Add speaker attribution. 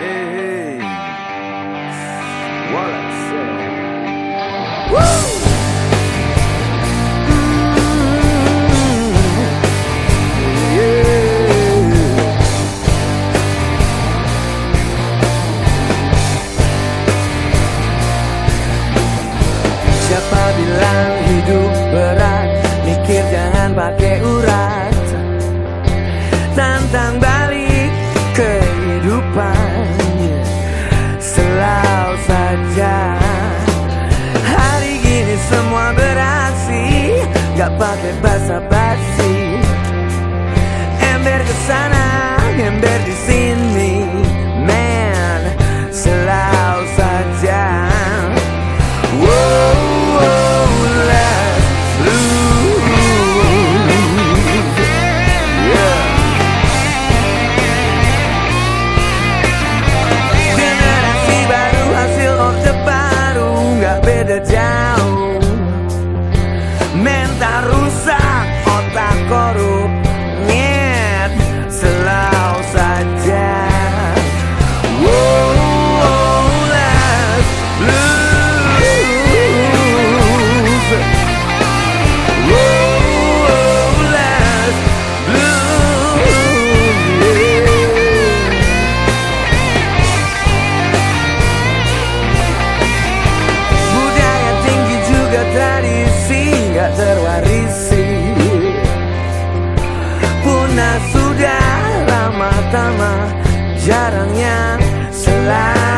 Speaker 1: Siapa bilang hidup berat? Mikir jangan pakai urat. Tantang Pakai basa-basi Ember ke sana, ember di sini Sudah lama tama Jarangnya selalu